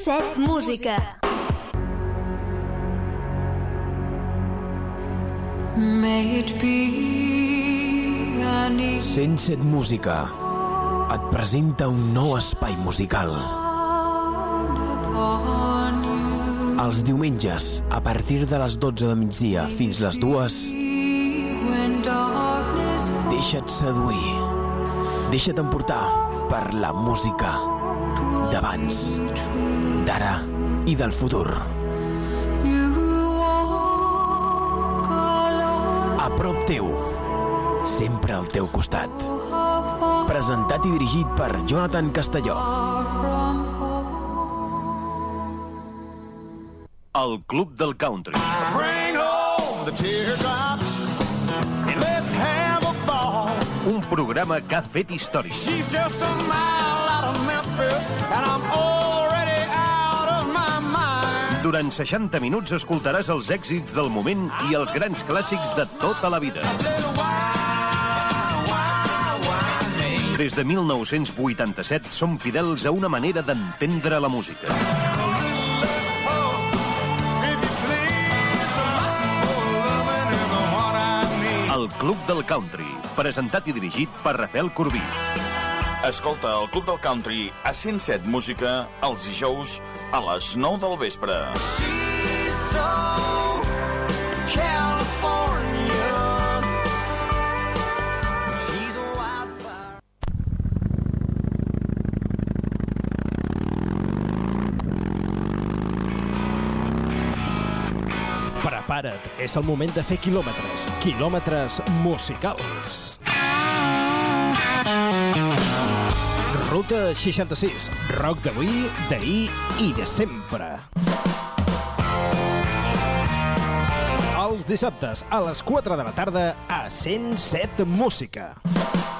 107 Música. May it be an 107 Música et presenta un nou espai musical. Els diumenges, a partir de les 12 de migdia fins les 2, when darkness deixa't seduir. Deixa't emportar per la música d'abans, d'ara i del futur. you walk alone A prop teu, sempre al teu costat. Presentat i dirigit per Jonathan Castelló. El Club del Country. Bring home the teardrops and let's have a ball. Un programa que ha fet història. She's just a mile out of Memphis and I'm already Durant 60 minuts escoltaràs els èxits del moment i els grans clàssics de tota la vida. Des de 1987 som fidels a una manera d'entendre la música. El Club del Country, presentat i dirigit per Rafael Corbí. Escolta el Club del Country a 107 Música els dijous a les 9 del vespre. Prepara't, és el moment de fer quilòmetres. Quilòmetres musicals. Ruta 66. Rock d'avui, d'ahir i de sempre. Els dissabtes a les 4 de la tarda a 107 Música. Let's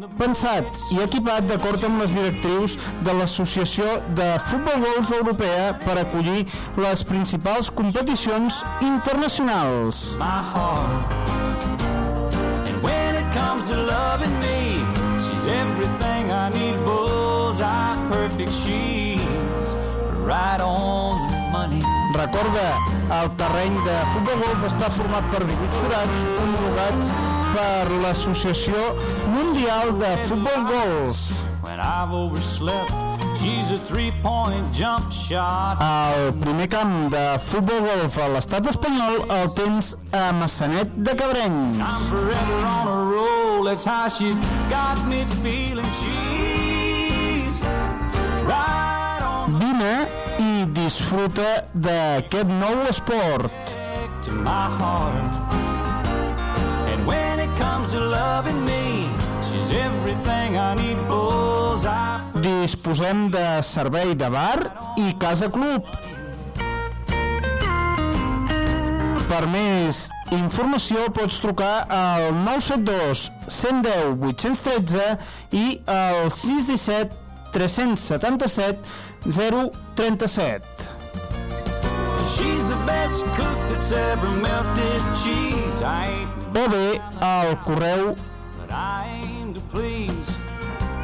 pensat i equipat d'acord amb les directrius de l'Associació de Futbol Golf Europea per acollir les principals competicions internacionals. right on the money. Recorda, el terreny de futbol golf està format per 18 forats homologats per l'Associació Mundial de Futbol Golf. El primer camp de futbol golf a l'estat espanyol el tens a Massanet de Cabrenys. Vine i disfruta d'aquest nou esport. to my heart. Disposem de servei de bar i casa club. Per més informació pots trucar al 972 110 813 i al 617 377 037. She's the best cook that's ever melted cheese. I ain't, O bé al correu but I aim to please.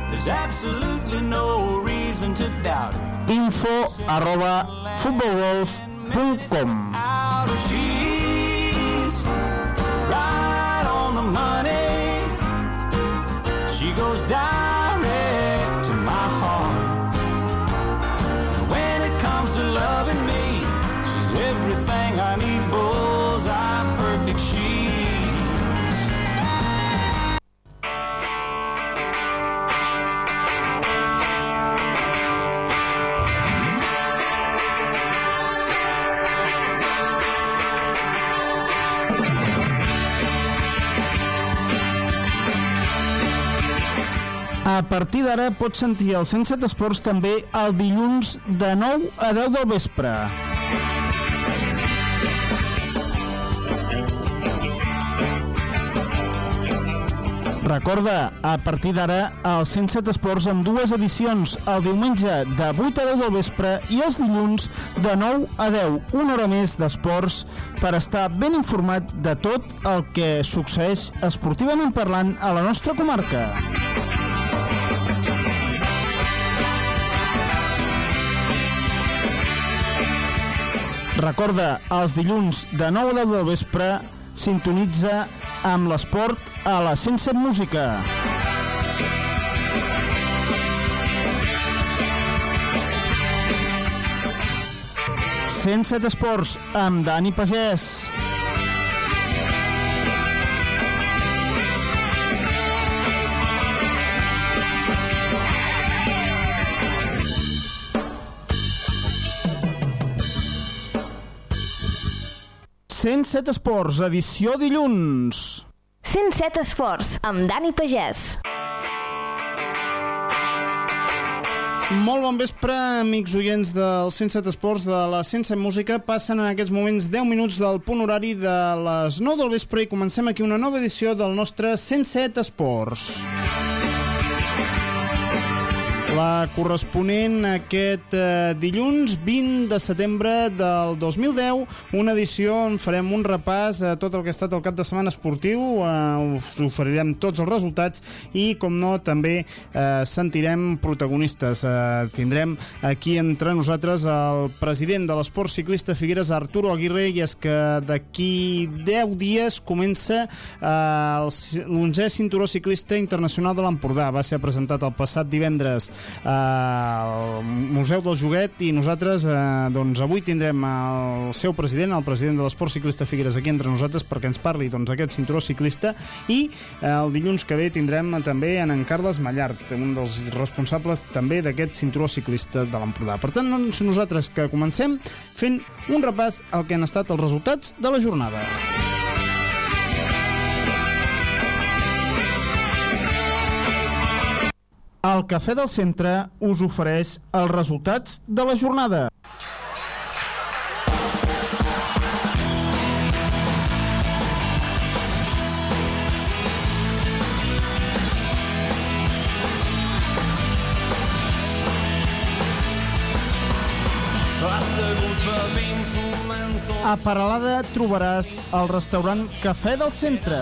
There's absolutely no reason to doubt her. info arroba futbolgolf.com Out of she's right on the money. She goes direct to my heart. And when it comes to loving me, she's everything I need. A partir d'ara pots sentir el 107 Esports també el dilluns de 9 a 10 del vespre. Recorda, a partir d'ara, el 107 Esports amb dues edicions, el diumenge de 8 a 10 del vespre i els dilluns de 9 a 10, una hora més d'esports per estar ben informat de tot el que succeeix esportivament parlant a la nostra comarca. Recorda, els dilluns de 9 a 10 del vespre sintonitza amb l'esport a la 107 Música. Sense Esports amb Dani Pagès. Sense Esports, edició dilluns. 107 Esports, amb Dani Pagès. Molt bon vespre, amics oients del 107 Esports de la 107 Música. Passen en aquests moments 10 minuts del punt horari de les 9 del vespre i comencem aquí una nova edició del nostre 107 Esports. La corresponent aquest eh, dilluns 20 de setembre del 2010, una edició on farem un repàs a tot el que ha estat el cap de setmana esportiu, eh, us oferirem tots els resultats i, com no, també eh, sentirem protagonistes. Eh, tindrem aquí entre nosaltres el president de l'esport ciclista Figueres, Arturo Aguirre, i és que d'aquí 10 dies comença eh, l'11è cinturó ciclista internacional de l'Empordà. Va ser presentat el passat divendres al Museu del Joguet i nosaltres eh, doncs avui tindrem el seu president, el president de l'Esport Ciclista Figueres aquí entre nosaltres perquè ens parli doncs, d'aquest cinturó ciclista i eh, el dilluns que ve tindrem també en en Carles Mallart, un dels responsables també d'aquest cinturó ciclista de l'Empordà. Per tant, doncs nosaltres que comencem fent un repàs al que han estat els resultats de la jornada. El Cafè del Centre us ofereix els resultats de la jornada. A Paralada trobaràs el restaurant Cafè del Centre.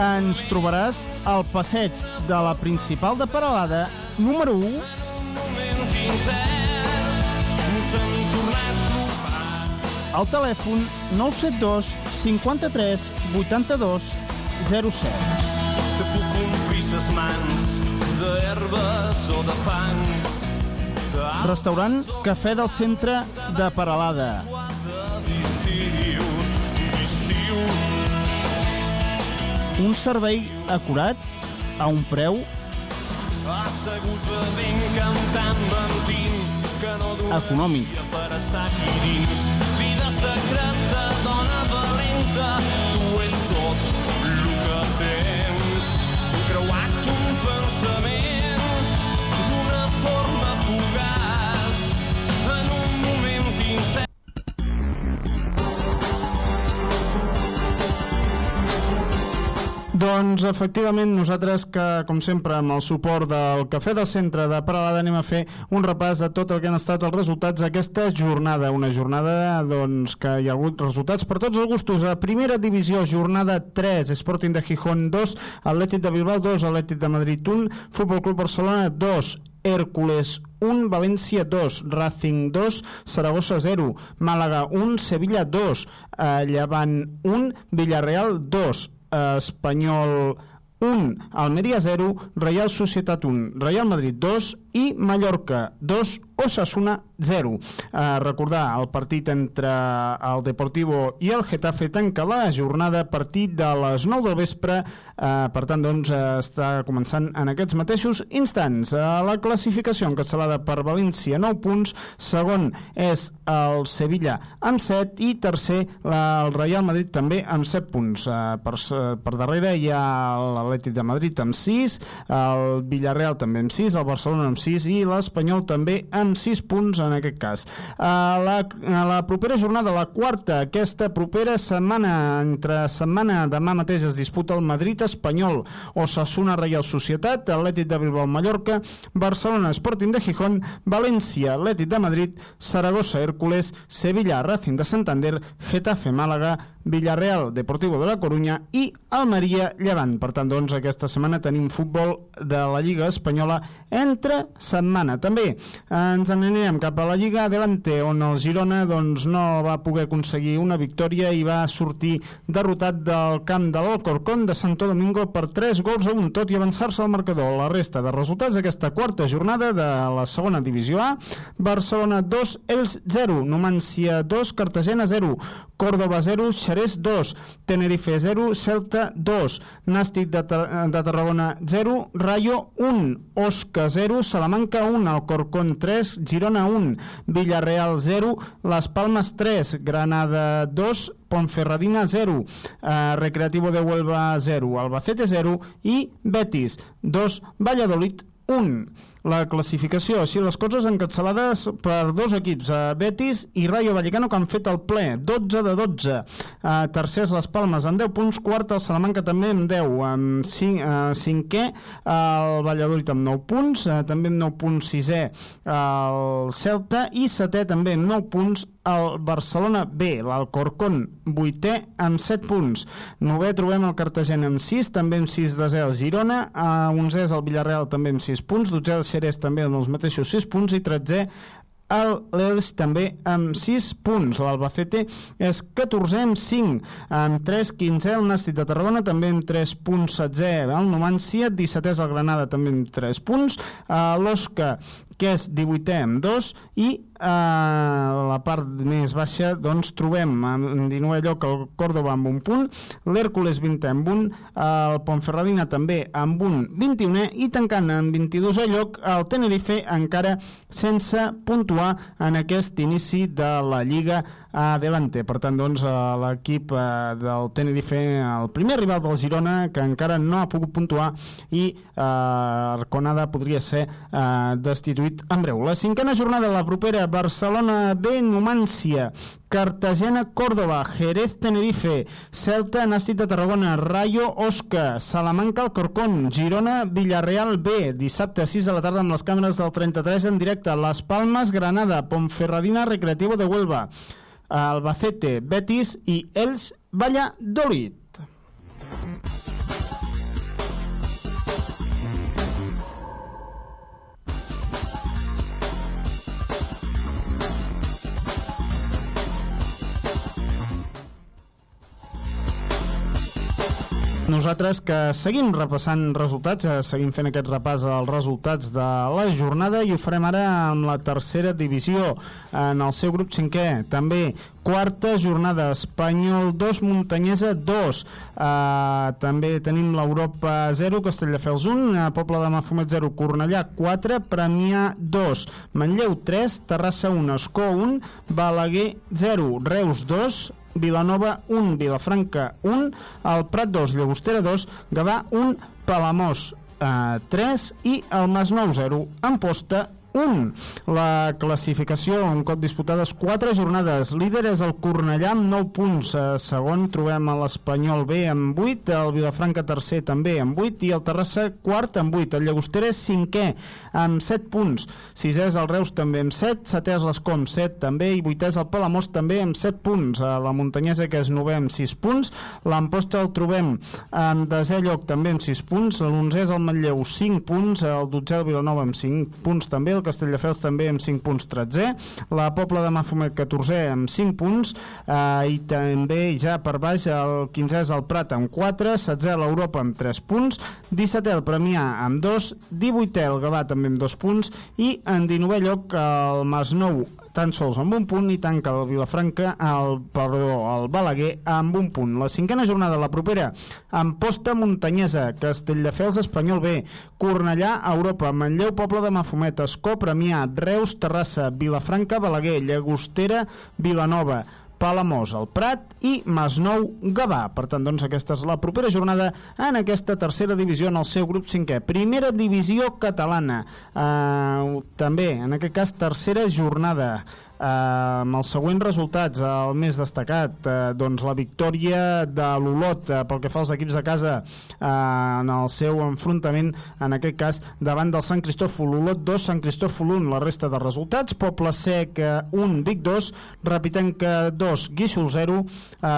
Ens trobaràs al passeig de la principal de Paralada, número 1, al telèfon 972 53 82 07. Te puc omplir ses mans d'herbes o de fang. Restaurant Cafè del Centre de Paralada. Un servei acurat, a un preu econòmic. per estar aquí dins. Vida secreta, dona valenta, Doncs, efectivament, nosaltres que, com sempre, amb el suport del Cafè del Centre de Paralada anem a fer un repàs de tot el que han estat els resultats d'aquesta jornada. Una jornada, doncs, que hi ha hagut resultats per tots els gustos. A primera divisió, jornada 3, Sporting de Gijón 2, Atlètic de Bilbao 2, Atlètic de Madrid 1, Futbol Club Barcelona 2, Hércules 1, València 2, Racing 2, Saragossa 0, Màlaga 1, Sevilla 2, eh, Llevant 1, Villarreal 2, eh, Espanyol 1, Almeria 0, Real Societat 1, Real Madrid 2 i Mallorca 2, Osasuna 0. Eh, recordar, el partit entre el Deportivo i el Getafe tanca la jornada a partir de les 9 del vespre, eh, per tant, doncs, està començant en aquests mateixos instants. Eh, la classificació encapçalada per València, 9 punts, segon és el Sevilla amb 7 i tercer la, el Real Madrid també amb 7 punts. Eh, per, per darrere hi ha l'Atlètic de Madrid amb 6, el Villarreal també amb 6, el Barcelona amb 6 i l'Espanyol també amb 6 punts en aquest cas. A la, a la propera jornada, la quarta, aquesta propera setmana, entre setmana demà mateix es disputa el Madrid Espanyol, Osasuna Real Societat, Atlètic de Bilbao Mallorca, Barcelona Sporting de Gijón, València Atlètic de Madrid, Saragossa Hércules, Sevilla Racing de Santander, Getafe Màlaga, Villarreal Deportivo de la Corunya i Almeria Llevant. Per tant, doncs, aquesta setmana tenim futbol de la Lliga Espanyola entre setmana. També ens anirem cap a la Lliga Adelante, on el Girona doncs, no va poder aconseguir una victòria i va sortir derrotat del camp de l'Alcorcón de Santo Domingo per 3 gols a 1, tot i avançar-se al marcador. La resta de resultats d'aquesta quarta jornada de la segona divisió A, Barcelona 2, Els 0, Numancia 2, Cartagena 0, Córdoba 0, Xerès 2, Tenerife 0, Celta 2, Nàstic de, Tar de Tarragona 0, Rayo 1, Osca 0, Salamanca 1, Alcorcón 3, Girona 1, Villarreal 0, Las Palmas 3, Granada 2, Ponferradina 0, eh, Recreativo de Huelva 0, Albacete 0 i Betis 2, Valladolid 1 la classificació, així les coses encapçalades per dos equips, eh, Betis i Rayo Vallecano, que han fet el ple, 12 de 12. Eh, tercers les Palmes amb 10 punts, quart el Salamanca també amb 10, amb 5, eh, cinquè el Valladolid amb 9 punts, eh, també amb 9 punts. Sisè el Celta. I setè també amb 9 punts el Barcelona B, l'Alcorcón, vuitè amb 7 punts. Novè trobem el Cartagena amb 6, també amb 6 de 0 el Girona, a 11 és el Villarreal també amb 6 punts, 12 el Xerès també amb els mateixos 6 punts. I 13 el l'Els també amb 6 punts. L'Albacete és 14 amb 5, amb 3, 15 el Nàstic de Tarragona, també amb 3 punts. 16 el Numancia, 17 és el Granada també amb 3 punts, l'Osca que és 18è amb 2 i eh, la part més baixa doncs trobem en 19è lloc el Córdoba amb un punt, l'Hèrcules 20è amb un, el Ponferradina també amb un 21è i tancant en 22è lloc el Tenerife encara sense puntuar en aquest inici de la Lliga Adelante. Per tant, doncs, l'equip eh, del Tenerife, el primer rival del Girona, que encara no ha pogut puntuar i eh, Arconada podria ser eh, destituït en breu. La cinquena jornada, la propera, Barcelona B, Numància, Cartagena, Córdoba, Jerez, Tenerife, Celta, Nàstic de Tarragona, Rayo, Osca, Salamanca, Alcorcón, Girona, Villarreal B, dissabte a 6 de la tarda amb les càmeres del 33 en directe, Las Palmas, Granada, Ponferradina, Recreativo de Huelva, Albacete, Betis i Els Valladolid. Nosaltres que seguim repassant resultats, eh, seguim fent aquest repàs als resultats de la jornada i ho farem ara amb la tercera divisió en el seu grup cinquè. També quarta jornada, Espanyol 2, Muntanyesa 2. Uh, també tenim l'Europa 0, Castelldefels 1, uh, Poble de Mafumet 0, Cornellà 4, Premià 2, Manlleu 3, Terrassa 1, Escó 1, Balaguer 0, Reus 2, Vilanova 1, Vilafranca 1, el Prat 2, Llagostera 2, Gavà 1, Palamós eh, 3 i el Masnou 0, Amposta 1. La classificació, un cop disputades 4 jornades. Líder és el Cornellà amb 9 punts. Eh, segon trobem a l'Espanyol B amb 8, el Vilafranca tercer també amb 8 i el Terrassa quart amb 8. El Llagostera és cinquè amb 7 punts. Sisè és el Reus també amb 7, setè és l'Escom 7 també i vuitè és el Palamós també amb 7 punts. A la Muntanyesa que és novè amb 6 punts. L'Amposta el trobem amb desè lloc també amb 6 punts. L'onzè és el Manlleu 5 punts. El dotzè el Vilanova amb 5 punts també. El Castelldefels també amb 5 punts 13è. La Pobla de Mafumet 14è amb 5 punts. Eh, I també ja per baix el 15è és el Prat amb 4, 16è l'Europa amb 3 punts, 17è el Premià amb 2, 18è el Gavà també amb 2 punts i en 19è lloc el Masnou tan sols amb un punt i tanca el Vilafranca el, perdó, el Balaguer amb un punt. La cinquena jornada, la propera, Amposta Muntanyesa, Castelldefels Espanyol B, Cornellà, Europa, Manlleu, Poble de Mafumet, Escó, Premià, Reus, Terrassa, Vilafranca, Balaguer, Llagostera, Vilanova, Palamós, el Prat i Masnou, Gavà. Per tant, doncs, aquesta és la propera jornada en aquesta tercera divisió en el seu grup cinquè. Primera divisió catalana. Uh, també, en aquest cas, tercera jornada. Uh, amb els següents resultats, el més destacat, uh, doncs la victòria de l'Olot uh, pel que fa als equips de casa uh, en el seu enfrontament, en aquest cas, davant del Sant Cristòfol. Olot 2, Sant Cristòfol 1, la resta de resultats. Poble Sec uh, 1, Vic 2, Repitenca 2, Guíxol 0, uh,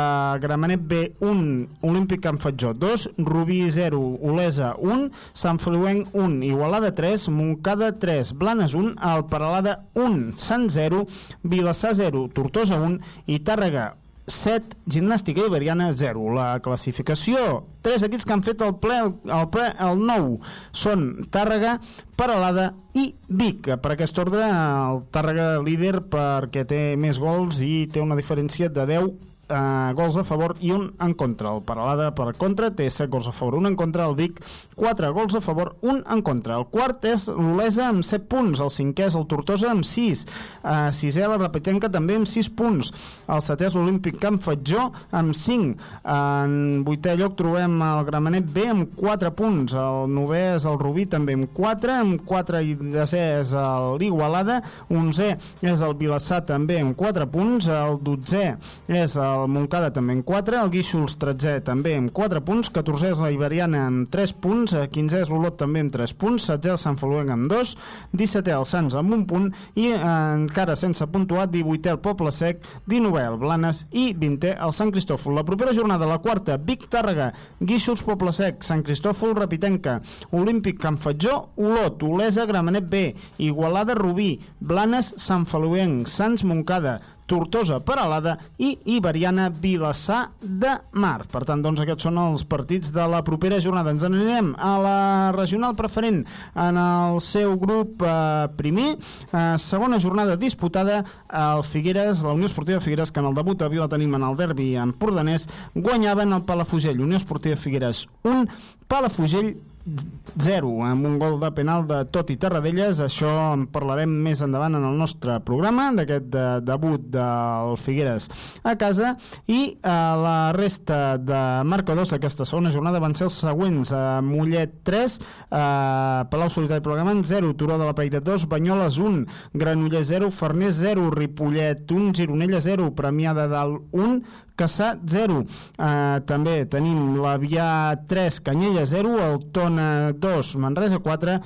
Gramenet B 1, Olímpic Can Fatjó 2, Rubí 0, Olesa 1, Sant Feliuenc 1, Igualada 3, Montcada 3, Blanes 1, el Paralada 1, Sant 0, Vilassar 0, Tortosa 1 i Tàrrega 7, Gimnàstica Iberiana 0. La classificació, tres equips que han fet el ple, el ple, el 9, són Tàrrega, Paralada i Vic. Per aquest ordre, el Tàrrega líder perquè té més gols i té una diferència de 10 eh, gols a favor i un en contra. El Paralada per contra té 7 gols a favor, un en contra. El Vic, 4 gols a favor, un en contra. El quart és l'Olesa amb 7 punts. El cinquè és el Tortosa amb 6. Eh, sisè la Repetenca també amb 6 punts. El setè és l'Olímpic Camp Fatjó amb 5. En vuitè lloc trobem el Gramenet B amb 4 punts. El novè és el Rubí també amb 4. Amb 4 i desè és l'Igualada. 11è és el Vilassar també amb 4 punts. El 12è és el Montcada també amb 4. El Guíxols 13è també amb 4 punts. 14è és la Iberiana amb 3 punts. 15è és l'Olot també amb 3 punts. 16è el Sant Foluenc amb 2. 17è el Sants amb un punt. I eh, encara sense puntuar 18è el Poble Sec. 19è el Blanes i 20è el Sant Cristòfol. La propera jornada, la quarta, Vic Tàrrega, Guíxols Poble Sec, Sant Cristòfol Repitenca, Olímpic Can Fatjó, Olot, Olesa Gramenet B, Igualada Rubí, Blanes Sant Feluenc, Sants Montcada, Tortosa Peralada i Iberiana Vilassar de Mar. Per tant, doncs, aquests són els partits de la propera jornada. Ens n'anirem a la regional preferent en el seu grup eh, primer. Eh, segona jornada disputada al Figueres, la Unió Esportiva Figueres, que en el debut avui la tenim en el derbi en Pordanès, guanyaven el Palafugell. Unió Esportiva Figueres 1, Palafugell 0, amb un gol de penal de tot i Tarradellas. Això en parlarem més endavant en el nostre programa, d'aquest de, debut del Figueres a casa. I eh, la resta de marcadors d'aquesta segona jornada van ser els següents. Eh, Mollet 3, eh, Palau Solitari Plegamant 0, Turó de la Peira 2, Banyoles 1, Granollers 0, Farners 0, Ripollet 1, Gironella 0, Premià de Dalt 1, Caçà 0. Eh, també tenim l'Avià 3, Canyella 0, el Tona 2, Manresa 4,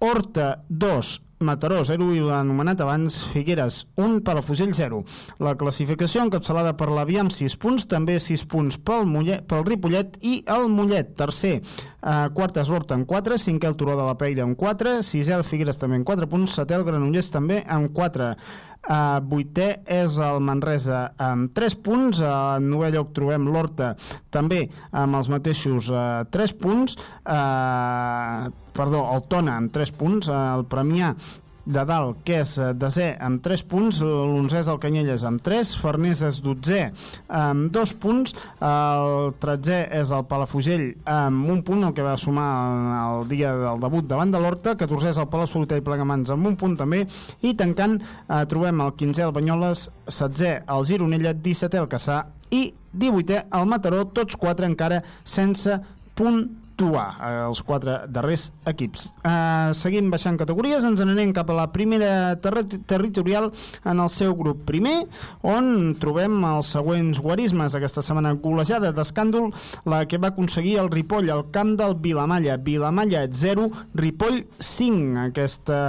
Horta 2, Mataró 0 i l'anomenat abans Figueres 1 per al Fugell 0. La classificació encapçalada per l'Avià amb 6 punts, també 6 punts pel, Mollet, pel Ripollet i el Mollet, tercer. Uh, quarta és l'Horta amb 4, cinquè el Turó de la Peira amb 4, sisè el Figueres també amb 4 punts, setè el Granollers també amb 4. Uh, vuitè és el Manresa amb 3 punts, a uh, novè lloc trobem l'Horta també amb els mateixos uh, 3 punts, uh, perdó, el Tona amb 3 punts, uh, el Premià de dalt, que és eh, desè amb 3 punts, l'onzè és el Canyelles amb 3, Farners és dotzè amb 2 punts, el tretzè és el Palafugell amb un punt, el que va sumar el dia del debut davant de l'Horta, 14è és el Palau Solitari Plegamans amb un punt també, i tancant eh, trobem el 15è el Banyoles, 16è el Gironella, 17è el Caçà i 18è el Mataró, tots quatre encara sense punt actuar eh, els quatre darrers equips. Eh, seguim baixant categories, ens n'anem cap a la primera terri territorial en el seu grup primer, on trobem els següents guarismes aquesta setmana golejada d'escàndol, la que va aconseguir el Ripoll al camp del Vilamalla. Vilamalla 0, Ripoll 5. Aquesta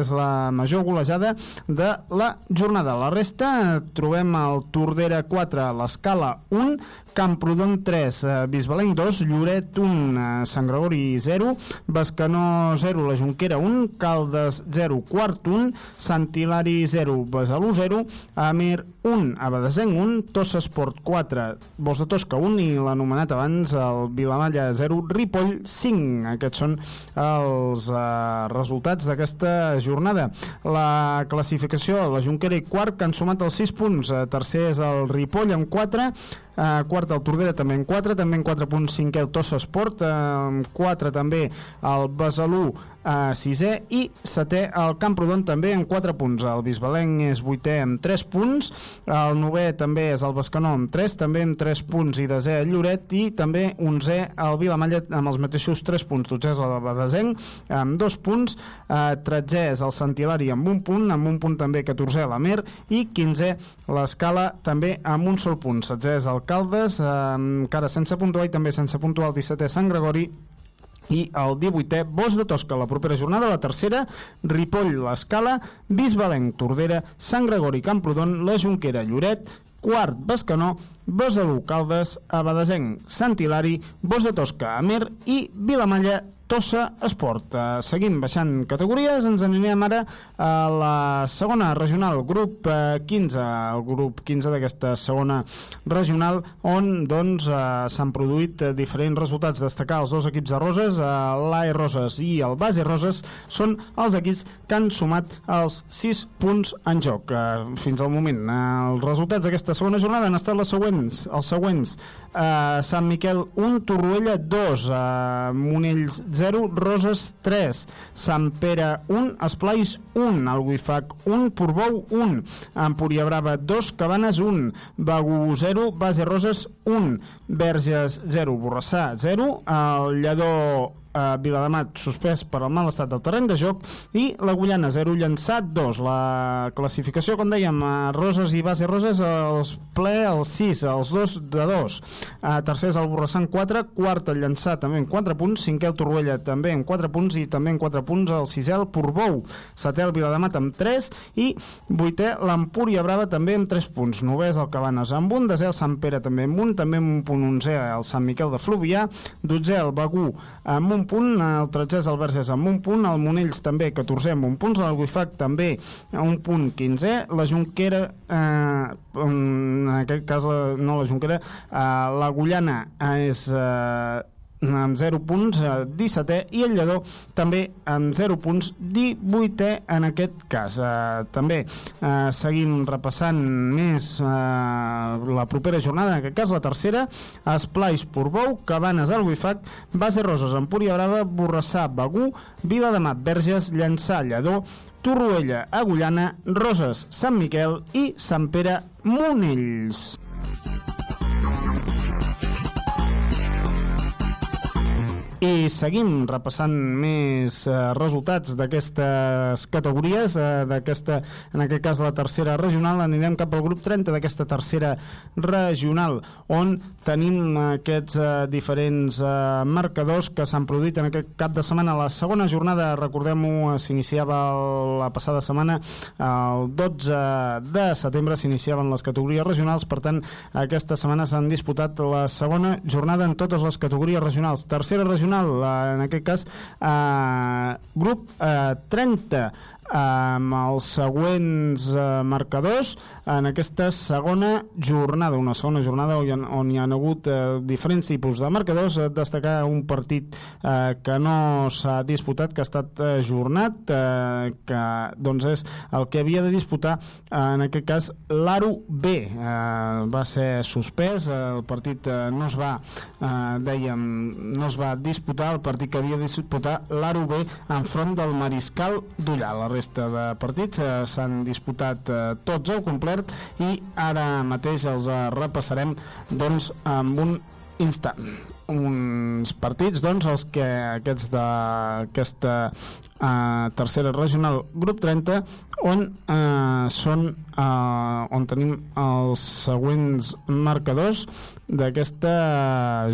és la major golejada de la jornada. La resta trobem el Tordera 4, l'Escala 1, Camprodon 3, eh, Bisbalenc 2, Lloret 1, eh, Sant Gregori 0, Bescanó 0, la Junquera 1, Caldes 0, Quart 1, Sant Hilari 0, Besalú 0, Amer 1, Abadesenc 1, Tossa Esport 4, Bos de Tosca 1 i l'anomenat abans el Vilamalla 0, Ripoll 5. Aquests són els eh, resultats d'aquesta jornada. La classificació, la Junquera i quart, que han sumat els 6 punts. Eh, tercer és el Ripoll amb 4, eh, quart el Tordera també en 4, també en 4 punts cinquè el Tossa Esport, eh, amb 4 també el Besalú eh, sisè i setè el Camprodon també en 4 punts. El Bisbalenc és vuitè amb 3 punts, el novè també és el Bescanó amb 3, també amb 3 punts i desè el Lloret i també 11è el Vilamalla amb els mateixos 3 punts. Dotzè és el Badesenc amb 2 punts, eh, 13è és el Sant Hilari amb un punt, amb un punt també 14è l'Amer i 15è l'Escala també amb un sol punt. 16è és el Caldes, eh, encara sense puntuar i també sense puntuar el 17è Sant Gregori i el 18è Bos de Tosca la propera jornada, la tercera Ripoll, l'Escala, Bisbalenc, Tordera Sant Gregori, Camprodon, la Junquera, Lloret, quart Bescanó, Besalú, Caldes, Abadesenc, Sant Hilari, Bos de Tosca, Amer i Vilamalla, Tossa Esport. Uh, seguim baixant categories, ens anirem ara a la segona regional, grup uh, 15, el grup 15 d'aquesta segona regional, on doncs uh, s'han produït uh, diferents resultats. Destacar els dos equips de Roses, uh, l'AE Roses i el Base Roses, són els equips que han sumat els 6 punts en joc uh, fins al moment. Uh, els resultats d'aquesta segona jornada han estat les següents, els següents. Uh, Sant Miquel 1, Torroella 2, uh, Monells 0, Roses 3, Sant Pere 1, Esplais 1, Alguifac 1, Portbou 1, Empúria Brava 2, Cabanes 1, Begú 0, Base Roses 1, Verges 0, Borrassà 0, el Lledó eh, Viladamat suspès per al mal estat del terreny de joc i l'Agullana 0 llançat 2 la classificació com dèiem eh, Roses i Base Roses els ple els 6, els 2 de 2 eh, tercer és el Borrassà en 4 quart el llançat també en 4 punts cinquè el Torroella també en 4 punts i també en 4 punts el sisè el Portbou. Setè el Viladamat amb 3 i vuitè l'Empúria Brava també amb 3 punts. Novè és el Cabanes amb un desè el Sant Pere també amb un també amb un punt 11è el Sant Miquel de Fluvià dotzè el Begú amb un punt, el 13è és el Verges amb un punt, el Monells també 14è amb un punt, l'Alguifac també un punt 15è, la Junquera eh, en aquest cas la, no la Junquera eh, l'Agullana és eh, amb 0 punts, eh, 17è, i el Lledó també amb 0 punts, 18è en aquest cas. Eh, també eh, seguim repassant més eh, la propera jornada, en aquest cas la tercera, Esplais, Portbou, Cabanes, Alguifac, Base Roses, Empúria Brava, Borrassà, Begú, Vila de Mat, Verges, Llançà, Lledó, Torroella, Agullana, Roses, Sant Miquel i Sant Pere, Monells. I seguim repassant més eh, resultats d'aquestes categories, eh, d'aquesta, en aquest cas la tercera regional, anirem cap al grup 30 d'aquesta tercera regional, on tenim aquests eh, diferents eh, marcadors que s'han produït en aquest cap de setmana. La segona jornada, recordem-ho, eh, s'iniciava la passada setmana, el 12 de setembre s'iniciaven les categories regionals, per tant, aquesta setmana s'han disputat la segona jornada en totes les categories regionals. Tercera regional regional, eh, en aquest cas eh, grup eh, 30 amb els següents eh, marcadors. En aquesta segona jornada, una segona jornada on hi ha, on hi ha hagut eh, diferents tipus de marcadors, eh, destacar un partit eh, que no s'ha disputat, que ha estat eh, jornat, eh, que doncs és el que havia de disputar eh, en aquest cas l'Aro B. Eh, va ser suspès, eh, el partit eh, no es va eh, dèiem, no es va disputar el partit que havia de disputar l'Aro B enfront del Mariscal d'Ullà, la resta de partits eh, s'han disputat eh, tots al complet i ara mateix els eh, repassarem doncs amb un instant. Uns partits, doncs, els que aquests d'aquesta eh, tercera regional grup 30 on eh, són eh, on tenim els següents marcadors d'aquesta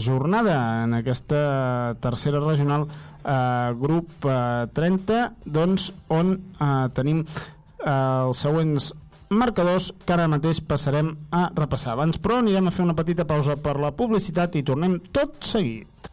jornada en aquesta tercera regional eh, grup eh, 30 doncs on eh, tenim eh, els següents marcadors que ara mateix passarem a repassar. Abans, però, anirem a fer una petita pausa per la publicitat i tornem tot seguit.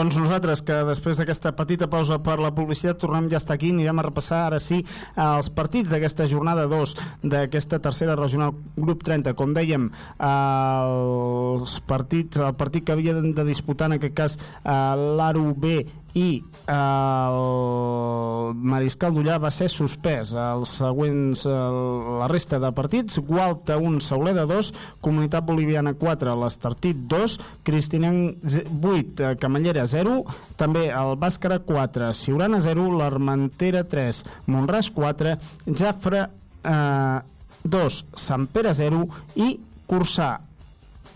Doncs nosaltres, que després d'aquesta petita pausa per la publicitat, tornem ja estar aquí, anirem a repassar ara sí els partits d'aquesta jornada 2 d'aquesta tercera regional grup 30. Com dèiem, els partits, el partit que havia de disputar en aquest cas l'Aro B i el Mariscal d'Ullà va ser suspès. Els següents, la resta de partits Gualta 1, Sauleda 2 Comunitat Boliviana 4, l'Estartit 2 Cristinenc 8 Camallera 0, també el Bàscara 4, Siurana 0 l'Armentera 3, Montràs 4 Jafra eh, 2, Sant Pere 0 i Cursà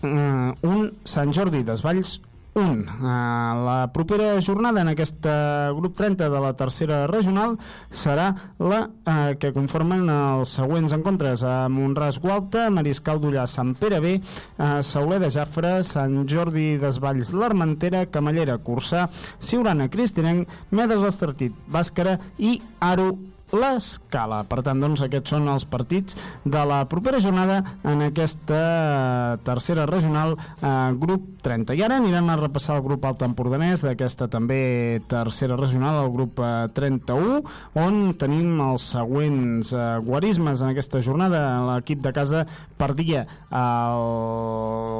eh, 1, Sant Jordi Desvalls 1. Uh, la propera jornada en aquest grup 30 de la tercera regional serà la uh, que conformen els següents encontres a Montràs Gualta, Mariscal d'Ullà, Sant Pere B, uh, Sauler de Jafre, Sant Jordi d'Esvalls, l'Armentera, Camallera, Cursà, Siurana, Cristinenc, Medes l'Estartit, Bàscara i Aro l'escala. Per tant, doncs, aquests són els partits de la propera jornada en aquesta tercera regional eh, grup 30. I ara anirem a repassar el grup alt empordanès d'aquesta també tercera regional, el grup eh, 31, on tenim els següents eh, guarismes en aquesta jornada. L'equip de casa perdia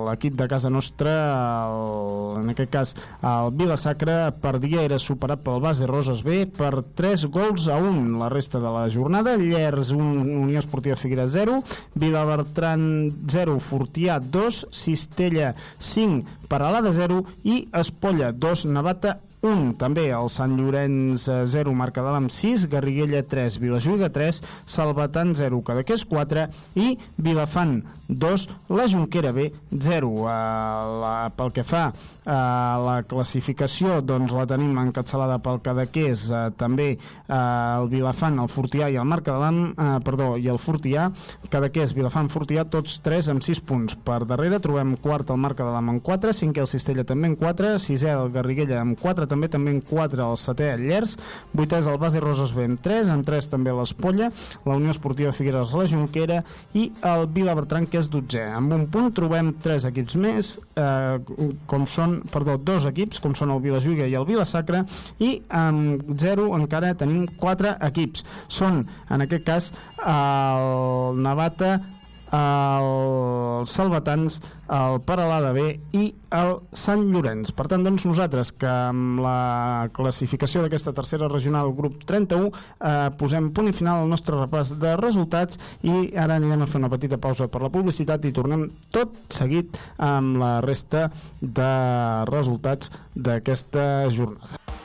l'equip de casa nostra, el, en aquest cas el Vila Sacra, perdia, era superat pel base Roses B per 3 gols a 1. La resta de la jornada. Llers, un, Unió Esportiva Figueres 0, Vilabertran 0, Fortià 2, Cistella 5, Paralada 0 i Espolla 2, Navata 1. També el Sant Llorenç 0, Marcadal amb 6, Garriguella 3, Vilajuiga 3, Salvatan 0, Cadaqués 4 i Vilafant 2, la Junquera B 0. Uh, la, pel que fa a la classificació, doncs la tenim encapçalada pel Cadaqués, uh, també uh, el Vilafant, el Fortià i el Marcadal, uh, perdó, i el Fortià, Cadaqués, Vilafant, Fortià, tots 3 amb 6 punts. Per darrere trobem quart el Marcadal amb 4, cinquè el Cistella també amb 4, sisè el Garriguella amb 4 també, també, en 4 el setè el Llers, 8 és el Base Roses B amb 3, amb 3 també l'Espolla, la Unió Esportiva Figueres la Junquera i el Vila Bertran que és 12. Amb un punt trobem 3 equips més, eh, com són, perdó, dos equips, com són el Vila Juiga i el Vila Sacra, i amb 0 encara tenim 4 equips. Són, en aquest cas, el Navata, el Salvatans, el Paralada B i el Sant Llorenç. Per tant, doncs, nosaltres que amb la classificació d'aquesta tercera regional grup 31 eh, posem punt i final al nostre repàs de resultats i ara anirem a fer una petita pausa per la publicitat i tornem tot seguit amb la resta de resultats d'aquesta jornada.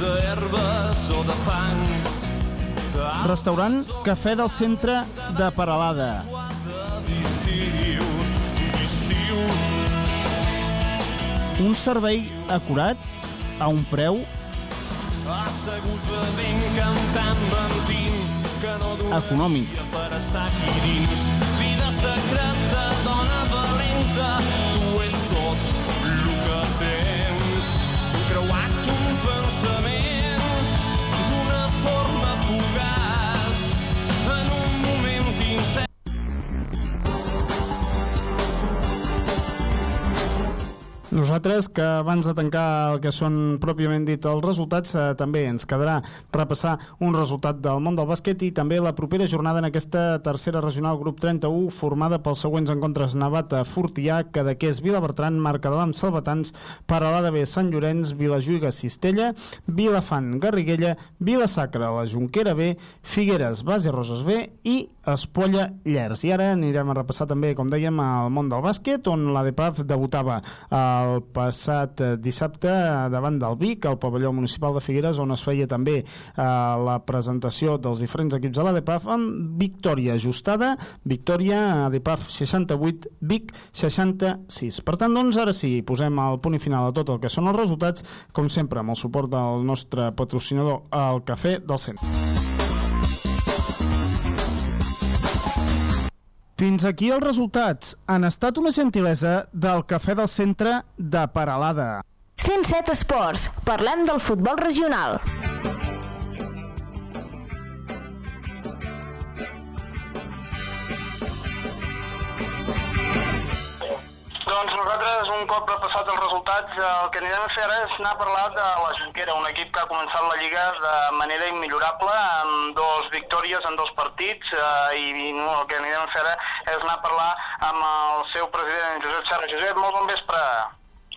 d'herbes o de fang Restaurant Cafè del Centre de Paralada. Un servei acurat a un preu assegut bevent cantant mentint que no donaria Econòmic. per estar aquí dins vida secreta dona Nosaltres, que abans de tancar el que són pròpiament dit els resultats, eh, també ens quedarà repassar un resultat del món del bàsquet i també la propera jornada en aquesta tercera regional grup 31 formada pels següents encontres Navata, Fortià, Cadaqués, Vilabertran, Marcadalam, Salvatans, Paralada B, Sant Llorenç, Vilajuiga, Cistella, Vilafant, Garriguella, Vilasacra, la Junquera B, Figueres, Base Roses B i Espolla, Llers. I ara anirem a repassar també, com dèiem, el món del bàsquet, on la DEPAF debutava el passat eh, dissabte eh, davant del Vic, al pavelló municipal de Figueres, on es feia també eh, la presentació dels diferents equips de la DEPAF amb victòria ajustada, victòria a DEPAF 68, Vic 66. Per tant, doncs, ara sí, posem el punt final a tot el que són els resultats, com sempre, amb el suport del nostre patrocinador, el Cafè del Centre. Fins aquí els resultats. Han estat una gentilesa del Cafè del Centre de Paralada. 107 Esports. Parlem del futbol regional. Doncs nosaltres, un cop repassat els resultats, el que anirem a fer ara és anar a parlar de la Junquera, un equip que ha començat la Lliga de manera immillorable, amb dos victòries en dos partits, eh, i no, el que anirem a fer ara és anar a parlar amb el seu president, Josep Serra. Josep, molt bon vespre.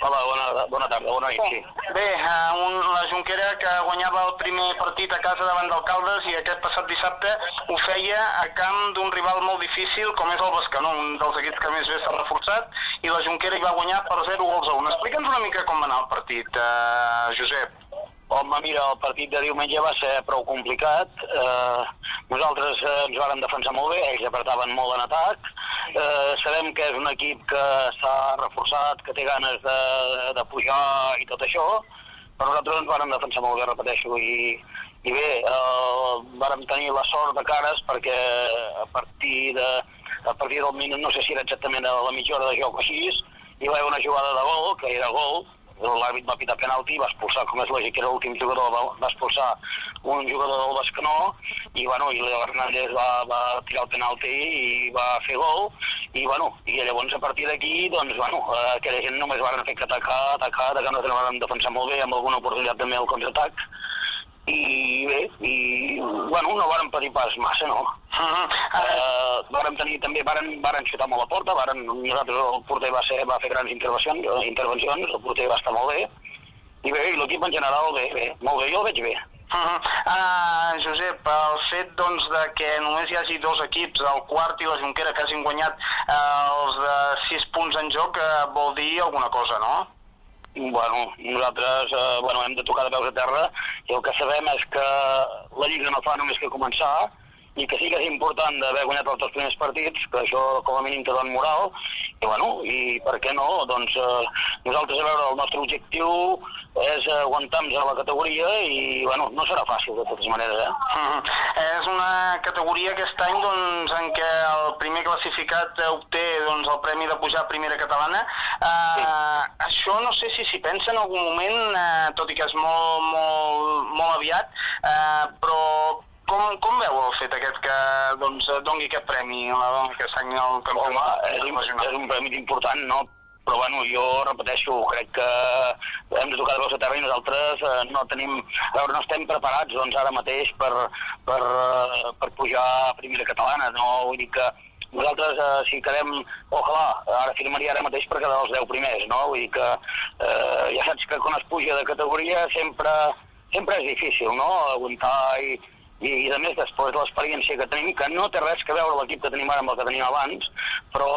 Hola, bona, bona tarda, bona nit, sí. Bé, eh, un, la Junquera que guanyava el primer partit a casa davant d'Alcaldes i aquest passat dissabte ho feia a camp d'un rival molt difícil com és el Bescanó, un dels equips que més bé s'ha reforçat, i la Junquera hi va guanyar per 0 gols a 1. Explica'ns una mica com va anar el partit, eh, Josep. Home, mira, el partit de diumenge va ser prou complicat. Eh, nosaltres eh, ens vàrem defensar molt bé, ells apretaven molt en atac. Eh, sabem que és un equip que s'ha reforçat, que té ganes de, de pujar i tot això, però nosaltres ens vàrem defensar molt bé, repeteixo, i, i bé, eh, vàrem tenir la sort de cares perquè a partir, de, a partir del minut, no sé si era exactament a la mitja hora de joc o així, hi va haver una jugada de gol, que era gol, l'àrbit va pitar penalti, va expulsar, com és lògic, era l'últim jugador, va, va expulsar un jugador del Bescanó, i, bueno, i Leo Hernández va, va tirar el penalti i va fer gol, i, bueno, i llavors a partir d'aquí, doncs, bueno, aquella gent només van fer que atacar, atacar, atacar, nosaltres vam defensar molt bé, amb alguna oportunitat també al contraatac, i bé, i bueno, no varen patir pas massa, no. Uh -huh. uh, vàrem tenir també, varen, varen xutar molt a porta, varen, nosaltres el porter va, ser, va fer grans intervencions, eh, intervencions, el porter va estar molt bé, i bé, i l'equip en general bé, bé, molt bé, jo el veig bé. Uh -huh. uh, Josep, el fet doncs, de que només hi hagi dos equips, el quart i la Junquera, que hagin guanyat uh, els de 6 punts en joc, uh, vol dir alguna cosa, no? Bueno, nosaltres eh, bueno, hem de tocar de peus a terra el que sabem és que la Lliga no fa només que començar i que sí que és important d'haver guanyat els dos primers partits, que això com a mínim te dona moral, i bueno, i per què no? Doncs eh, nosaltres, a veure, el nostre objectiu és aguantar-nos a la categoria i, bueno, no serà fàcil de totes maneres, eh? Uh -huh. És una categoria aquest any doncs, en què el primer classificat obté doncs, el premi de pujar a primera catalana. Uh, sí. Això no sé si s'hi pensa en algun moment, uh, tot i que és molt, molt, molt aviat, uh, però com, com veu el fet aquest que doncs, dongui aquest premi a aquest any al campionat és, un, és un premi important, no? però bueno, jo repeteixo, crec que hem de tocar de veus a terra i nosaltres eh, no tenim, a veure, no estem preparats doncs, ara mateix per, per, eh, per pujar a primera catalana, no? Vull dir que nosaltres, eh, si quedem, ojalà, ara firmaria ara mateix per quedar els 10 primers, no? Vull dir que eh, ja saps que quan es puja de categoria sempre, sempre és difícil, no?, aguantar i, i, i a més després de l'experiència que tenim, que no té res que veure l'equip que tenim ara amb el que tenim abans, però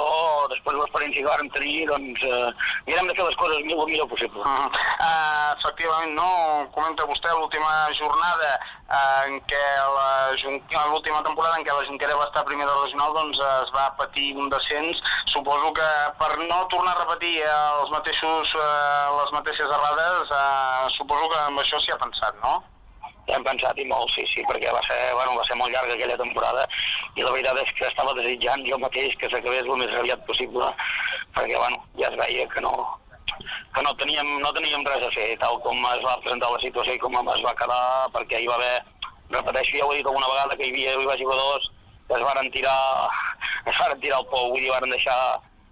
després de l'experiència que vam tenir, doncs eh, mirem de fer les coses el millor possible. Uh -huh. uh, efectivament, no? Comenta vostè l'última jornada uh, en què l'última temporada en què la Junquera va estar primer de regional doncs es va patir un descens suposo que per no tornar a repetir els mateixos, uh, les mateixes errades suposo que amb això s'hi ha pensat, no? Hem pensat i molt, sí, sí, perquè va ser, bueno, va ser molt llarga aquella temporada i la veritat és que estava desitjant jo mateix que s'acabés el més aviat possible perquè, bueno, ja es veia que no, que no teníem, no teníem res a fer, tal com es va presentar la situació i com es va quedar, perquè hi va haver, repeteixo, ja ho he dit alguna vegada, que hi havia, hi va jugadors que es varen tirar, es varen tirar al pou, vull dir, varen deixar,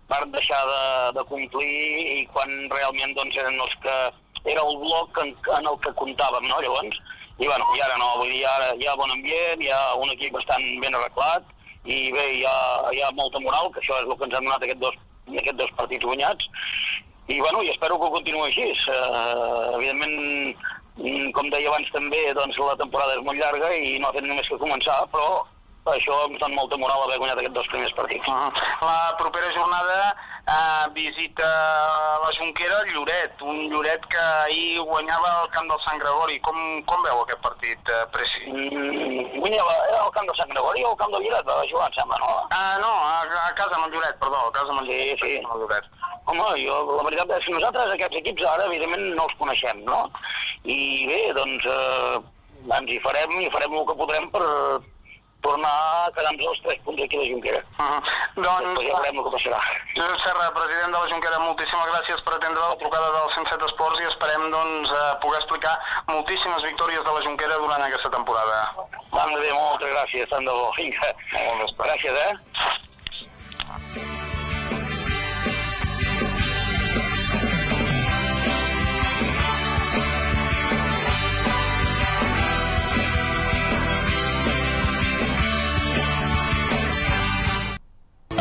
varen deixar de, de complir i quan realment doncs, eren els que era el bloc en, en el que comptàvem, no? Llavors, i, bueno, i ara no, vull dir, ara hi ha bon ambient, hi ha un equip bastant ben arreglat, i bé, hi ha, hi ha molta moral, que això és el que ens han donat aquests dos, aquests dos partits guanyats, i bueno, i espero que continuï així. Uh, evidentment, mm, com deia abans també, doncs la temporada és molt llarga i no ha fet només que començar, però això em dona molta moral haver guanyat aquests dos primers partits. Uh -huh. La propera jornada eh, visita la Junquera Lloret, un Lloret que ahir guanyava al camp del Sant Gregori. Com, com veu aquest partit, eh, Preci? Mm, guanyava al camp del Sant Gregori o al camp del Lloret? Va jugar, em sembla, no? Ah, no, a, a casa amb el Lloret, perdó, a casa amb el Lloret. Sí, sí. Amb el Lloret. Home, jo, la veritat és que nosaltres aquests equips ara, evidentment, no els coneixem, no? I bé, doncs, eh, ens hi farem i farem el que podrem per tornar a quedar-nos els tres punts aquí a la Junquera. Uh -huh. Doncs, Després ja veurem el que passarà. Josep Serra, president de la Junquera, moltíssimes gràcies per atendre la trucada del 107 Esports i esperem doncs, eh, poder explicar moltíssimes victòries de la Junquera durant aquesta temporada. Vam bé, moltes gràcies, tant de bo. Vinga, gràcies, eh?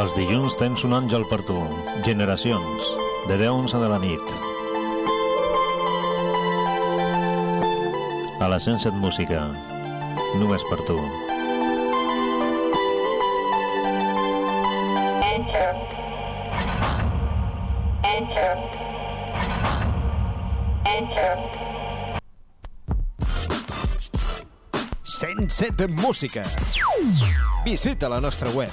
Els dilluns tens un àngel per tu. Generacions, de 10 a 11 de la nit. A la 107 Música, només per tu. Enter. Enter. Enter. 107 Música. Visita la nostra web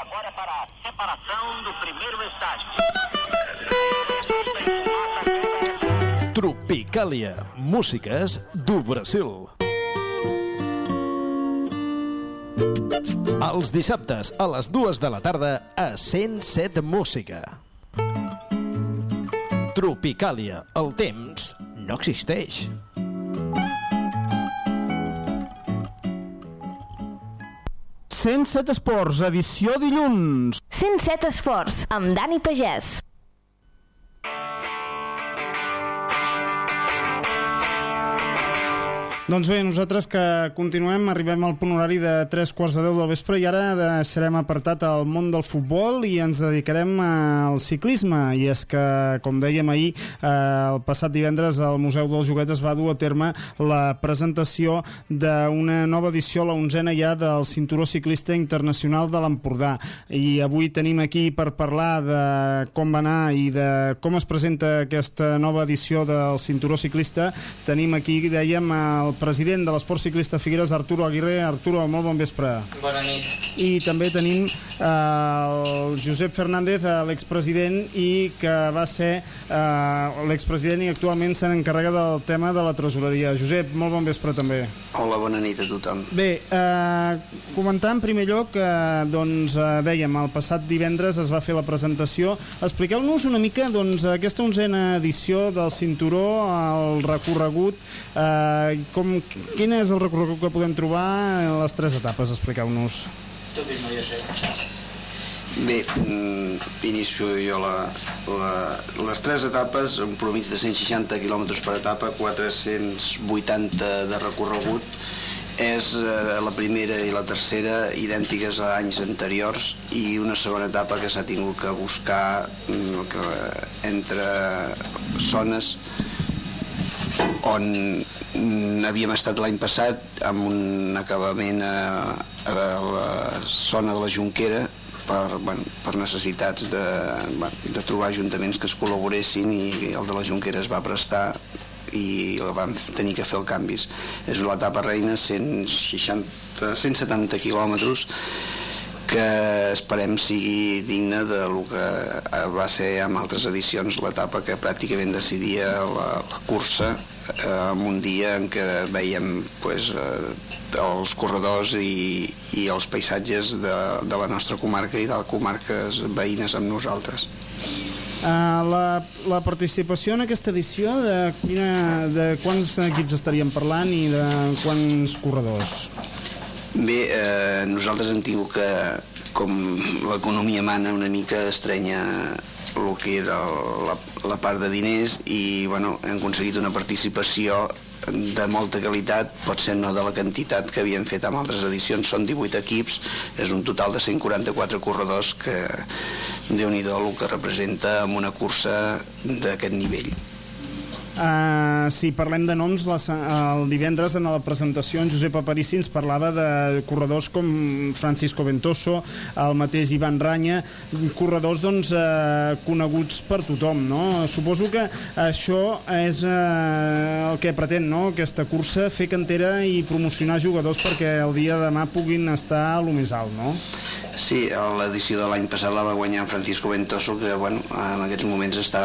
Agora para a separação do primeiro estágio. Tropicàlia. Músiques do Brasil. Els dissabtes a les dues de la tarda a 107 Música. Tropicàlia. El temps no existeix. ...107 Esports, edició dilluns. 107 Esports, amb Dani Pagès. Doncs bé, nosaltres que continuem, arribem al punt horari de 3 quarts de 10 del vespre i ara deixarem apartat al món del futbol i ens dedicarem al ciclisme. I és que, com dèiem ahir, eh, el passat divendres al Museu del Joguet es va dur a terme la presentació d'una nova edició, la onzena ja, del Cinturó Ciclista Internacional de l'Empordà. I avui tenim aquí per parlar de com va anar i de com es presenta aquesta nova edició del Cinturó Ciclista. Tenim aquí, dèiem, el president de l'Esport Ciclista Figueres, Arturo Aguirre. Arturo, molt bon vespre. Bona nit. I també tenim eh, el Josep Fernández, eh, l'expresident, i que va ser eh, l'expresident i actualment se n'encarrega del tema de la tresoreria. Josep, molt bon vespre també. Hola, bona nit a tothom. Bé, eh, comentar en primer lloc, eh, doncs, eh, dèiem, el passat divendres es va fer la presentació. Expliqueu-nos una mica doncs, aquesta onzena edició del Cinturó, el recorregut, eh, com, quin és el recorregut que podem trobar en les tres etapes? Expliqueu-nos. Bé, mm, inicio jo la, la, les tres etapes, un promig de 160 km per etapa, 480 de recorregut, és eh, la primera i la tercera idèntiques a anys anteriors i una segona etapa que s'ha tingut que buscar mm, que, entre zones on havíem estat l'any passat amb un acabament a, a la zona de la Junquera per, bueno, per necessitats de, de trobar ajuntaments que es col·laboressin i el de la Junquera es va prestar i la vam tenir que fer el canvis. És l'etapa reina, 160, 170 quilòmetres, que esperem sigui digna de lo que va ser amb altres edicions l'etapa que pràcticament decidia la, la cursa eh, en un dia en què veiem pues, eh, els corredors i, i els paisatges de, de la nostra comarca i de comarques veïnes amb nosaltres. Uh, la, la participació en aquesta edició, de, quina, de quants equips estaríem parlant i de quants corredors? Bé, eh, nosaltres hem tingut que, com l'economia mana una mica, estrenya el que era la, la part de diners i bueno, hem aconseguit una participació de molta qualitat, pot ser no de la quantitat que havíem fet amb altres edicions, són 18 equips, és un total de 144 corredors que déu nhi el que representa amb una cursa d'aquest nivell. Uh, si parlem de noms, la, el divendres en la presentació en Josep Aparici ens parlava de corredors com Francisco Ventoso, el mateix Ivan Ranya, corredors doncs, uh, coneguts per tothom. No? Suposo que això és uh, el que pretén no? aquesta cursa, fer cantera i promocionar jugadors perquè el dia de demà puguin estar a lo més alt, no? Sí, l'edició de l'any passat la va guanyar Francisco Ventoso, que bueno, en aquests moments està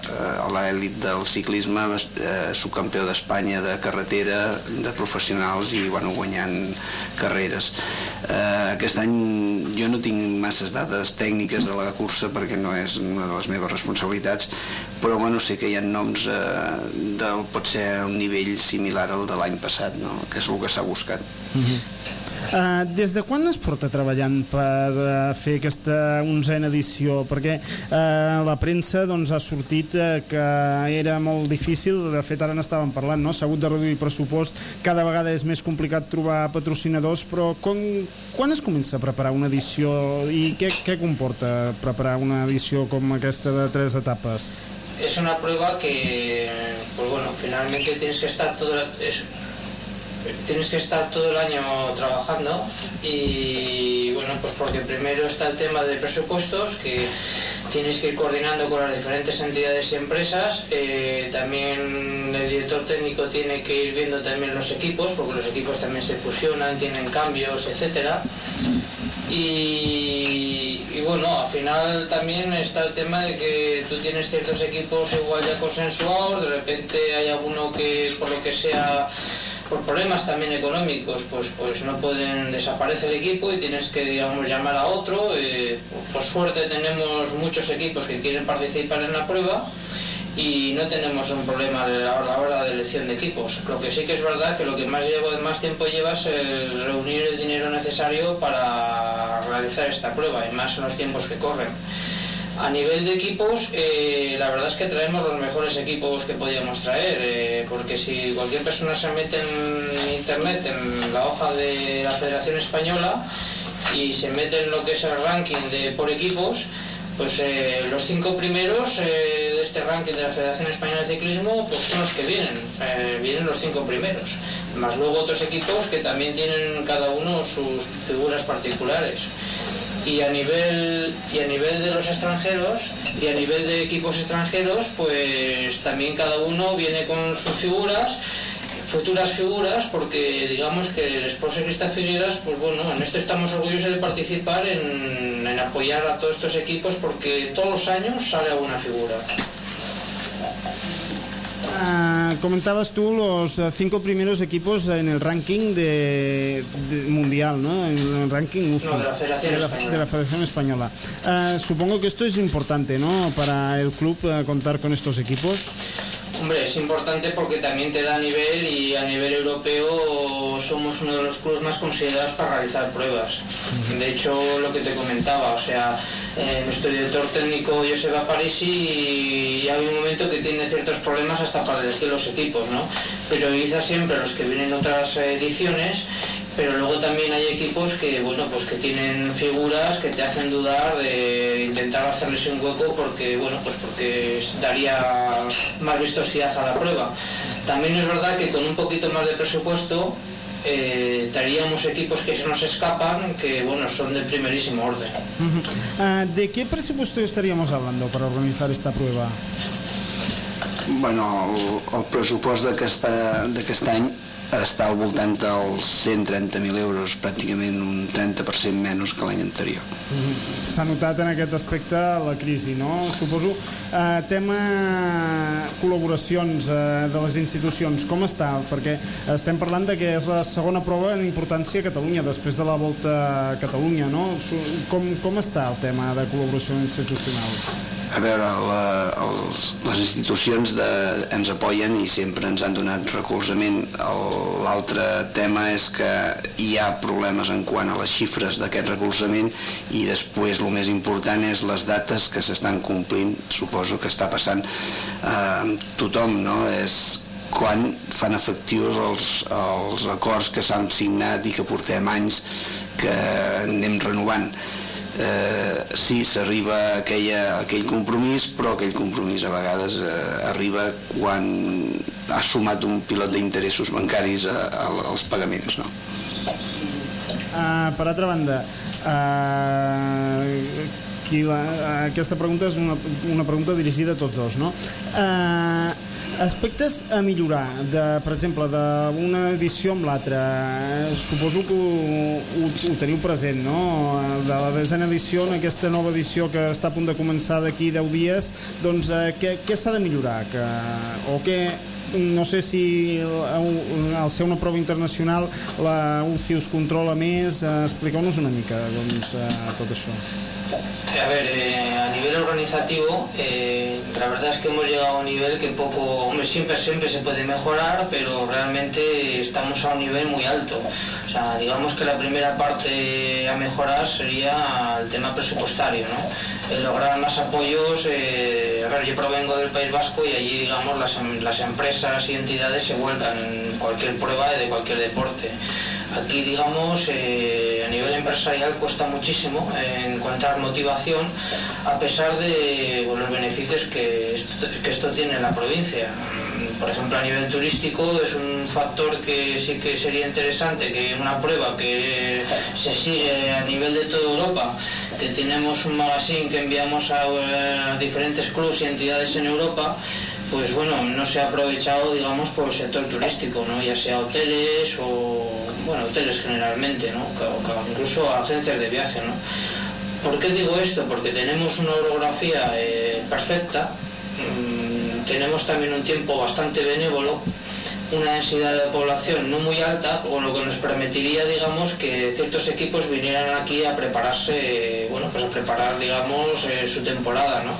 eh, a l'èlit del ciclisme, eh, subcampió d'Espanya de carretera, de professionals i bueno, guanyant carreres. Eh, aquest any jo no tinc masses dades tècniques de la cursa perquè no és una de les meves responsabilitats, però bueno, sé que hi ha noms eh, del pot ser un nivell similar al de l'any passat, no? que és el que s'ha buscat. Mm -hmm. Uh, des de quan es porta treballant per uh, fer aquesta onzena edició? Perquè uh, la premsa doncs, ha sortit uh, que era molt difícil, de fet ara n'estàvem parlant, no? s'ha hagut de reduir pressupost, cada vegada és més complicat trobar patrocinadors, però com, quan es comença a preparar una edició i què, què comporta preparar una edició com aquesta de tres etapes? Es una prueba que, pues bueno, finalmente tienes que estar. Es, tienes que estar todo el año trabajando y bueno, pues porque primero está el tema de presupuestos que tienes que ir coordinando con las diferentes entidades y empresas, eh, también el director técnico tiene que ir viendo también los equipos, porque los equipos también se fusionan, tienen cambios, etcétera. Y, bueno, al final también está el tema de que tú tienes ciertos equipos igual ya consensuados, de repente hay alguno que por lo que sea por problemas también económicos, pues, pues no pueden desaparecer el equipo y tienes que, digamos, llamar a otro. Eh, por suerte tenemos muchos equipos que quieren participar en la prueba y no tenemos un problema a la hora de elección de equipos. Lo que sí que es verdad que lo que más, llevo, más tiempo lleva es el reunir el dinero necesario para realizar esta prueba, y más en los tiempos que corren. A nivel de equipos, eh, la verdad es que traemos los mejores equipos que podíamos traer, eh, porque si cualquier persona se mete en internet, en la hoja de la Federación Española, y se mete en lo que es el ranking por equipos, pues eh, los cinco primeros de este ranking de la Federación Española de Ciclismo pues son los que vienen, vienen los cinco primeros, más luego otros equipos que también tienen cada uno sus figuras particulares y a nivel y a nivel de los extranjeros y a nivel de equipos extranjeros pues también cada uno viene con sus figuras futuras figuras porque digamos que el esposo Cristal Figueras pues bueno en esto estamos orgullosos de participar en, en apoyar a todos estos equipos porque todos los años sale alguna figura. Ah, comentabas tú los eh, cinco primeros equipos en el ranking de, de mundial, ¿no? En el ranking No, de la Federación de la, Española. de la Federación Española. Ah, supongo que esto es importante, ¿no? Para el club eh, contar con estos equipos. Hombre, es importante porque también te da nivel y a nivel europeo somos uno de los clubes más considerados para realizar pruebas. De hecho, lo que te comentaba, o sea, eh, nuestro director técnico Joseba Parisi y hay un momento que tiene ciertos problemas hasta para elegir los equipos, ¿no? Prioriza siempre los que vienen en otras eh, ediciones pero luego también hay equipos que bueno pues que tienen figuras que te hacen dudar de intentar hacerles un hueco porque bueno pues porque daría más vistosidad a la prueba también es verdad que con un poquito más de presupuesto eh, traeríamos equipos que se nos escapan que bueno son de primerísimo orden. Ah, ¿De qué presupuesto estaríamos hablando para organizar esta prueba? Bueno, el, el pressupost d'aquest d'aquest any està al voltant dels 130.000 euros, pràcticament un 30% menys que l'any anterior. S'ha notat en aquest aspecte la crisi, no? Suposo. Eh, tema col·laboracions eh, de les institucions, com està? Perquè estem parlant de que és la segona prova en importància a Catalunya, després de la Volta a Catalunya, no? Com, com està el tema de col·laboració institucional? A veure, la, els, les institucions de, ens apoyen i sempre ens han donat recolzament. L'altre tema és que hi ha problemes en quant a les xifres d'aquest recolzament i després el més important és les dates que s'estan complint, suposo que està passant eh, amb tothom, no? És quan fan efectius els, els acords que s'han signat i que portem anys que anem renovant eh, sí, s'arriba a aquella, a aquell compromís, però aquell compromís a vegades eh, arriba quan ha sumat un pilot d'interessos bancaris a, a, als pagaments. No? Uh, per altra banda, uh, qui la, aquesta pregunta és una, una pregunta dirigida a tots dos, no? Uh, aspectes a millorar, de, per exemple, d'una edició amb l'altra, eh, suposo que ho, ho, ho teniu present, no? De la desena edició en aquesta nova edició que està a punt de començar d'aquí 10 dies, doncs eh, què, què s'ha de millorar? Que, o què, no sé si al ser una prova internacional la UCI us controla més, eh, expliqueu-nos una mica doncs, eh, tot això. A ver, eh, a nivel organizativo, eh, la verdad es que hemos llegado a un nivel que poco, hombre, siempre, siempre se puede mejorar, pero realmente estamos a un nivel muy alto. O sea, digamos que la primera parte a mejorar sería el tema presupuestario, ¿no? Eh, lograr más apoyos. Yo provengo del País Vasco y allí, digamos, las, em- empresas y entidades se vuelcan en cualquier prueba de cualquier deporte. Aquí, digamos, eh, a nivel empresarial cuesta muchísimo eh, encontrar motivación a pesar de los beneficios que esto, que esto tiene en la provincia. Mm, Por ejemplo, a nivel turístico es un factor que sí que sería interesante que una prueba que se sigue a nivel de toda Europa, que tenemos un magazine que enviamos a, eh, diferentes clubes y entidades en Europa, pues bueno, no se ha aprovechado, digamos, por el sector turístico, ¿no? Ya sea hoteles o, bueno, hoteles generalmente, ¿no? Incluso agencias de viaje, ¿no? ¿Por qué digo esto? Porque tenemos una orografía eh, perfecta, mm, tenemos también un tiempo bastante benévolo, una densidad de población no muy alta, con lo que nos permitiría, digamos, que ciertos equipos vinieran aquí a prepararse, bueno, pues a preparar, digamos, eh, su temporada, ¿no?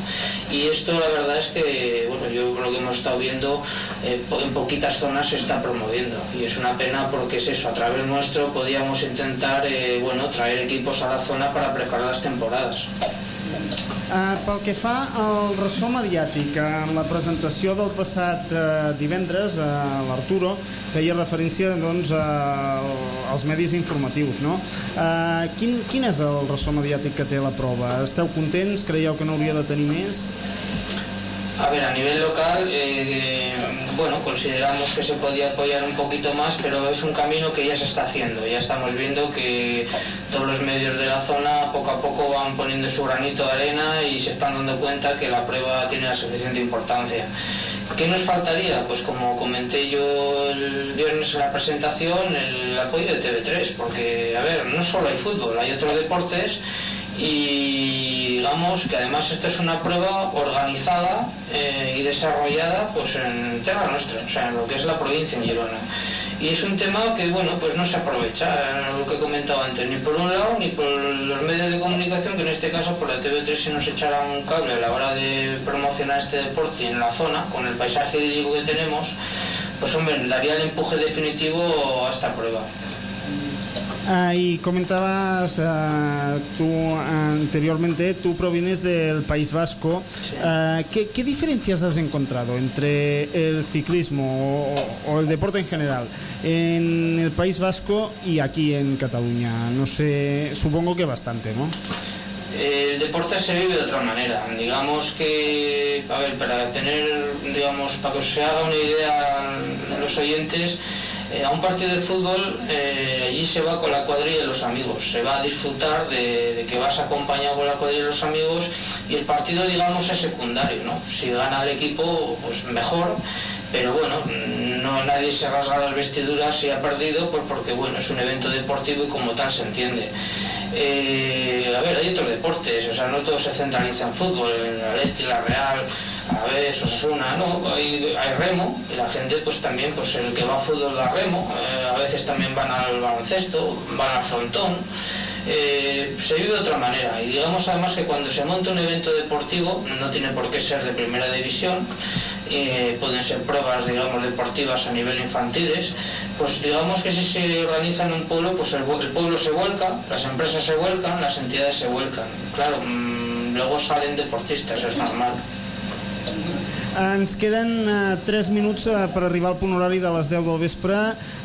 Y esto, la verdad es que, bueno, yo lo que hemos estado viendo, eh, en poquitas zonas se está promoviendo. Y es una pena porque es eso, a través nuestro podíamos intentar, eh, bueno, traer equipos a la zona para preparar las temporadas. Uh, pel que fa al ressò mediàtic, en la presentació del passat uh, divendres, uh, l'Arturo feia referència doncs, a, als medis informatius. No? Quin, quin és el ressò mediàtic que té la prova? Esteu contents? Creieu que no hauria de tenir més? A ver, a nivel local, eh, bueno, consideramos que se podía apoyar un poquito más, pero es un camino que ya se está haciendo. Ya estamos viendo que todos los medios de la zona poco a poco van poniendo su granito de arena y se están dando cuenta que la prueba tiene la suficiente importancia. ¿Qué nos faltaría? Pues como comenté yo el viernes en la presentación, el apoyo de TV3, porque, a ver, no solo hay fútbol, hay otros deportes y digamos que además esta es una prueba organizada eh, y desarrollada pues en tierra nuestra, o sea, en lo que es la provincia en Girona. Y es un tema que, bueno, pues no se aprovecha, eh, lo que he comentado antes, ni por un lado ni por los medios de comunicación, que en este caso por la TV3 se nos echará un cable a la hora de promocionar este deporte en la zona, con el paisaje idílico que tenemos, pues hombre, daría el empuje definitivo a esta prueba. Ah, y comentabas ah, tú anteriormente, tú provienes del País Vasco. Ah, ¿qué, qué diferencias has encontrado entre el ciclismo o, o el deporte en general en el País Vasco y aquí en Cataluña? No sé, supongo que bastante, ¿no? El deporte se vive de otra manera. Digamos que, a ver, para tener, digamos, para que se haga una idea los oyentes, eh, a un partido de fútbol eh, allí se va con la cuadrilla de los amigos, se va a disfrutar de, que vas acompañado con la cuadrilla de los amigos y el partido, digamos, es secundario, ¿no? Si gana el equipo, pues mejor, pero bueno, no nadie se rasga las vestiduras si ha perdido, pues porque bueno, es un evento deportivo y como tal se entiende. Eh, a ver, hay otros deportes, o sea, no todo se centraliza en fútbol, en la Leti, la Real, a ver, Osasuna, no, hay, hay remo, y la gente pues también, pues el que va a fútbol da remo, eh, a veces también van al baloncesto, van al frontón, eh, se vive de otra manera. Y digamos además que cuando se monta un evento deportivo no tiene por qué ser de primera división. Eh, pueden ser pruebas digamos deportivas a nivel infantiles. Pues digamos que si se organiza en un pueblo pues el, el pueblo se vuelca las empresas se vuelcan las entidades se vuelcan. Claro mmm, luego salen deportistas es normal Ens queden uh, 3 minuts uh, per arribar al punt horari de les 10 del vespre.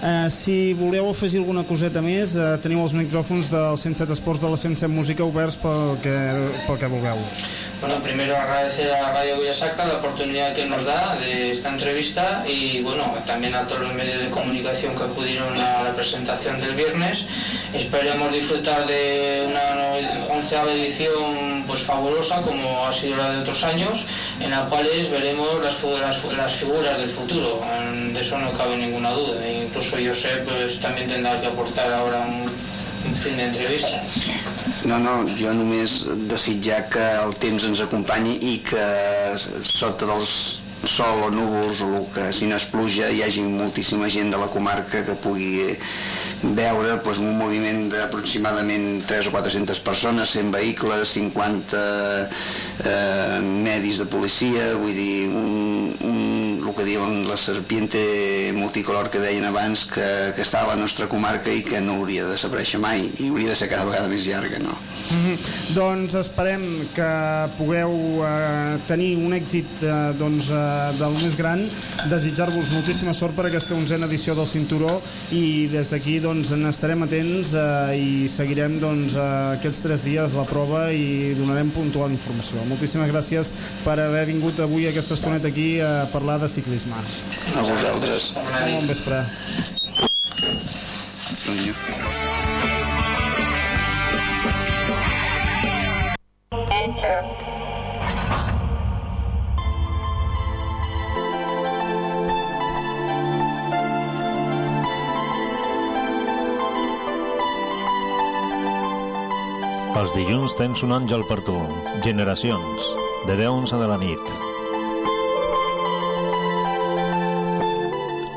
Uh, si voleu afegir alguna coseta més, uh, teniu els micròfons del 107 Esports de la 107 Música oberts pel que, pel que vulgueu. Bueno, primero agradecer a Radio Villasacra la oportunidad que nos da de esta entrevista y bueno, también a todos los medios de comunicación que acudieron a la presentación del viernes. Esperemos disfrutar de una onceava edición pues fabulosa como ha sido la de otros años, en la cual veremos las, las, las figuras del futuro. De eso no cabe ninguna duda. E incluso Josep pues, también tendrá que aportar ahora un, un fin d'entrevista. No, no, jo només desitjar que el temps ens acompanyi i que sota dels sol o núvols o que si no és pluja hi hagi moltíssima gent de la comarca que pugui veure doncs, un moviment d'aproximadament 3 o 400 persones, 100 vehicles, 50 eh, medis de policia, vull dir, un, un, el que diuen la serpiente multicolor que deien abans que, que està a la nostra comarca i que no hauria de desaparèixer mai i hauria de ser cada vegada més llarga, no? Mm -hmm. Doncs esperem que pugueu eh, tenir un èxit eh, doncs, eh, del més gran, desitjar-vos moltíssima sort per aquesta onzena edició del Cinturó i des d'aquí doncs, n'estarem atents eh, i seguirem doncs, eh, aquests tres dies la prova i donarem puntual informació. Moltíssimes gràcies per haver vingut avui aquesta estoneta aquí a parlar de ciclisme. A vosaltres. Bon vespre. Els dilluns tens un àngel per tu. Generacions. De 10 a 11 de la nit.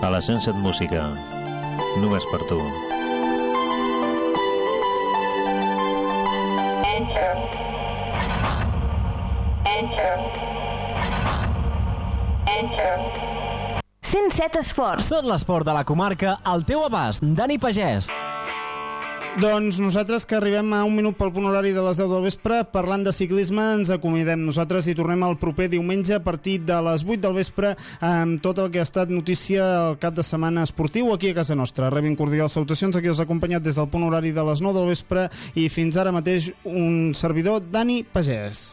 A la 107 Música. Només per tu. Enter. Enter. Enter. 107 Esports. Tot l'esport de la comarca al teu abast. Dani Pagès. Doncs nosaltres que arribem a un minut pel punt horari de les 10 del vespre, parlant de ciclisme, ens acomiadem nosaltres i tornem el proper diumenge a partir de les 8 del vespre amb tot el que ha estat notícia al cap de setmana esportiu aquí a casa nostra. Rebin cordials salutacions, aquí els acompanyat des del punt horari de les 9 del vespre i fins ara mateix un servidor, Dani Pagès.